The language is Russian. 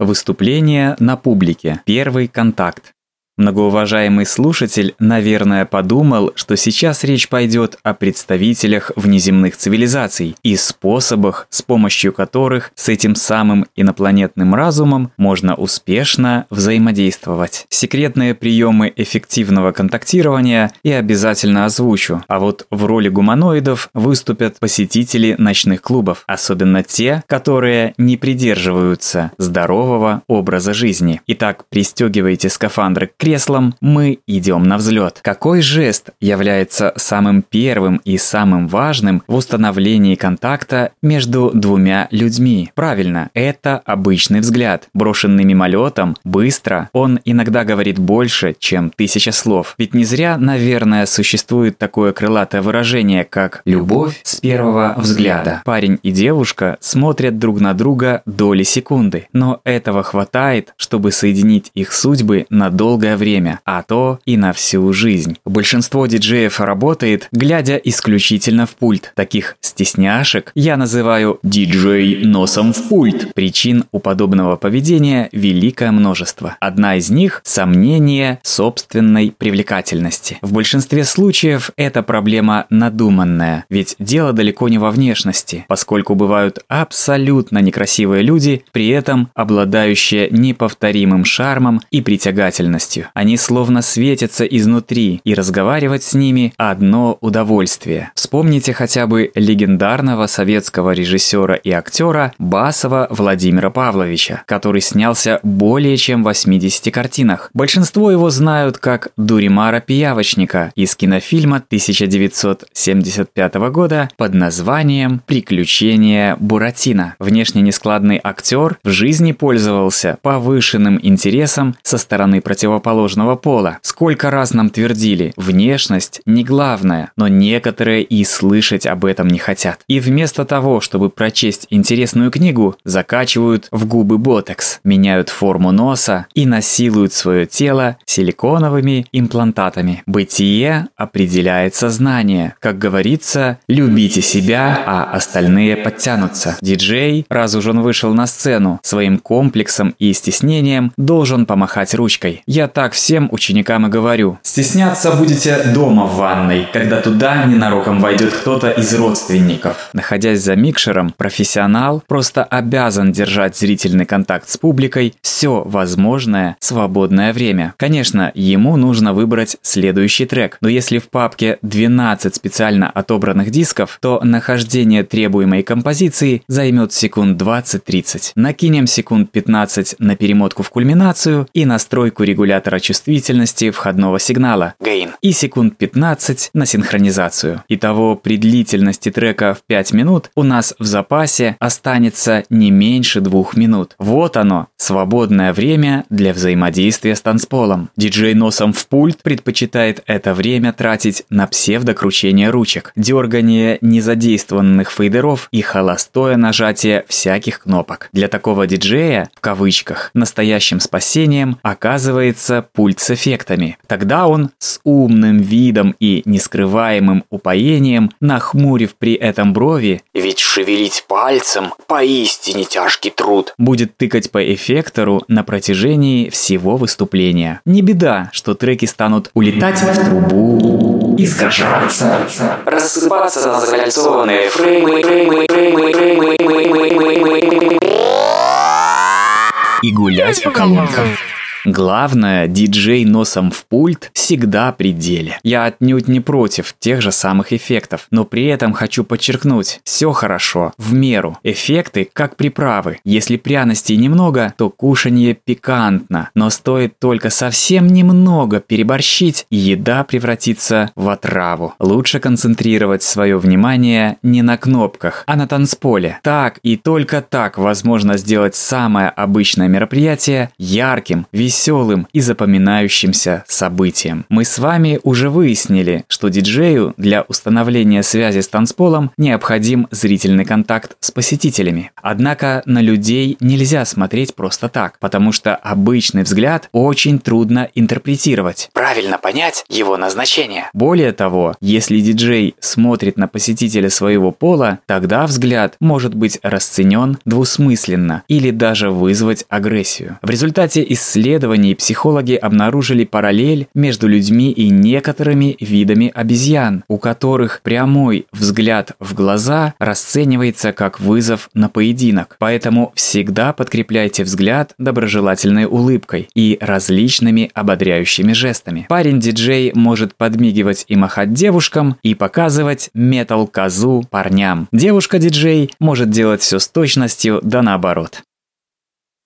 Выступление на публике. Первый контакт. Многоуважаемый слушатель, наверное, подумал, что сейчас речь пойдет о представителях внеземных цивилизаций и способах, с помощью которых с этим самым инопланетным разумом можно успешно взаимодействовать. Секретные приемы эффективного контактирования и обязательно озвучу, а вот в роли гуманоидов выступят посетители ночных клубов, особенно те, которые не придерживаются здорового образа жизни. Итак, пристегивайте скафандры к креслом, мы идем на взлет. Какой жест является самым первым и самым важным в установлении контакта между двумя людьми? Правильно, это обычный взгляд. Брошенный мимолетом, быстро, он иногда говорит больше, чем тысяча слов. Ведь не зря, наверное, существует такое крылатое выражение, как «любовь с первого взгляда». Парень и девушка смотрят друг на друга доли секунды, но этого хватает, чтобы соединить их судьбы на долгое время, а то и на всю жизнь. Большинство диджеев работает, глядя исключительно в пульт. Таких стесняшек я называю «диджей носом в пульт». Причин у подобного поведения великое множество. Одна из них – сомнение собственной привлекательности. В большинстве случаев это проблема надуманная, ведь дело далеко не во внешности, поскольку бывают абсолютно некрасивые люди, при этом обладающие неповторимым шармом и притягательностью. Они словно светятся изнутри, и разговаривать с ними – одно удовольствие. Вспомните хотя бы легендарного советского режиссера и актера Басова Владимира Павловича, который снялся более чем в 80 картинах. Большинство его знают как Дуримара Пиявочника из кинофильма 1975 года под названием «Приключения Буратино». Внешне нескладный актер в жизни пользовался повышенным интересом со стороны противоположного противоположного пола. Сколько раз нам твердили, внешность не главное, но некоторые и слышать об этом не хотят. И вместо того, чтобы прочесть интересную книгу, закачивают в губы ботекс, меняют форму носа и насилуют свое тело силиконовыми имплантатами. Бытие определяет сознание. Как говорится, любите себя, а остальные подтянутся. Диджей, раз уж он вышел на сцену, своим комплексом и стеснением должен помахать ручкой. Я так всем ученикам и говорю. Стесняться будете дома в ванной, когда туда ненароком войдет кто-то из родственников. Находясь за микшером, профессионал просто обязан держать зрительный контакт с публикой все возможное свободное время. Конечно, ему нужно выбрать следующий трек, но если в папке 12 специально отобранных дисков, то нахождение требуемой композиции займет секунд 20-30. Накинем секунд 15 на перемотку в кульминацию и настройку регулятора чувствительности входного сигнала gain и секунд 15 на синхронизацию. Итого при длительности трека в 5 минут у нас в запасе останется не меньше двух минут. Вот оно, свободное время для взаимодействия с танцполом. Диджей носом в пульт предпочитает это время тратить на псевдокручение ручек, дергание незадействованных фейдеров и холостое нажатие всяких кнопок. Для такого диджея, в кавычках, настоящим спасением оказывается пульт с эффектами. Тогда он с умным видом и нескрываемым упоением, нахмурив при этом брови, ведь шевелить пальцем поистине тяжкий труд, будет тыкать по эффектору на протяжении всего выступления. Не беда, что треки станут улетать в трубу, искажаться, рассыпаться на закольцованные фреймы, фреймы, фреймы, фреймы, фреймы, фреймы, и гулять по колонкам. Главное, диджей носом в пульт всегда при деле. Я отнюдь не против тех же самых эффектов, но при этом хочу подчеркнуть, все хорошо, в меру. Эффекты как приправы. Если пряностей немного, то кушанье пикантно, но стоит только совсем немного переборщить, и еда превратится в отраву. Лучше концентрировать свое внимание не на кнопках, а на танцполе. Так и только так возможно сделать самое обычное мероприятие ярким, веселым, веселым и запоминающимся событием. Мы с вами уже выяснили, что диджею для установления связи с танцполом необходим зрительный контакт с посетителями. Однако на людей нельзя смотреть просто так, потому что обычный взгляд очень трудно интерпретировать. Правильно понять его назначение. Более того, если диджей смотрит на посетителя своего пола, тогда взгляд может быть расценен двусмысленно или даже вызвать агрессию. В результате исследований психологи обнаружили параллель между людьми и некоторыми видами обезьян, у которых прямой взгляд в глаза расценивается как вызов на поединок. Поэтому всегда подкрепляйте взгляд доброжелательной улыбкой и различными ободряющими жестами. Парень-диджей может подмигивать и махать девушкам и показывать метал-козу парням. Девушка-диджей может делать все с точностью да наоборот.